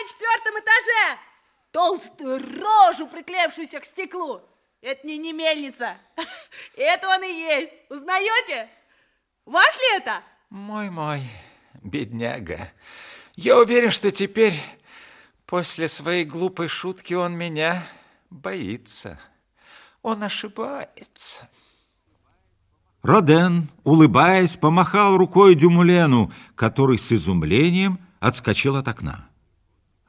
на четвертом этаже. Толстую рожу, приклеившуюся к стеклу. Это не, не мельница. Это он и есть. Узнаете? Ваш ли это? Мой-мой, бедняга. Я уверен, что теперь, после своей глупой шутки, он меня боится. Он ошибается. Роден, улыбаясь, помахал рукой Дюмулену, который с изумлением отскочил от окна.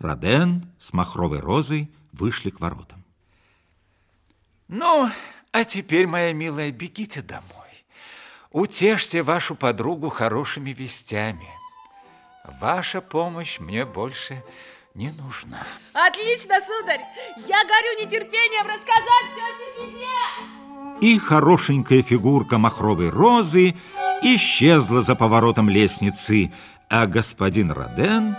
Роден с махровой розой вышли к воротам. Ну, а теперь, моя милая, бегите домой. Утешьте вашу подругу хорошими вестями. Ваша помощь мне больше не нужна. Отлично, сударь! Я горю нетерпением рассказать все о Сефисе! и хорошенькая фигурка махровой розы исчезла за поворотом лестницы, а господин Роден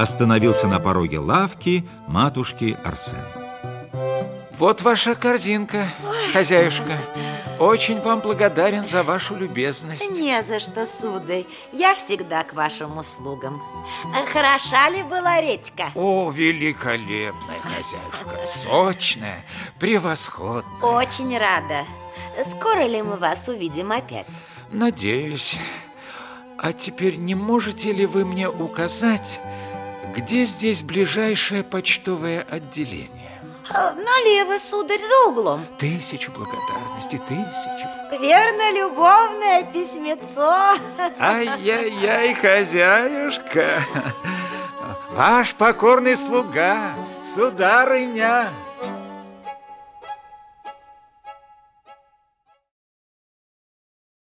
остановился на пороге лавки матушки Арсен. Вот ваша корзинка, хозяюшка. Очень вам благодарен за вашу любезность. Не за что, сударь. Я всегда к вашим услугам. Хороша ли была редька? О, великолепная хозяюшка. Сочная, превосходная. Очень рада. Скоро ли мы вас увидим опять? Надеюсь. А теперь не можете ли вы мне указать, где здесь ближайшее почтовое отделение? Налево, сударь, за углом. Тысячу благодарностей, тысячу. Верно, любовное письмецо. Ай-яй-яй, хозяюшка. Ваш покорный слуга, сударыня.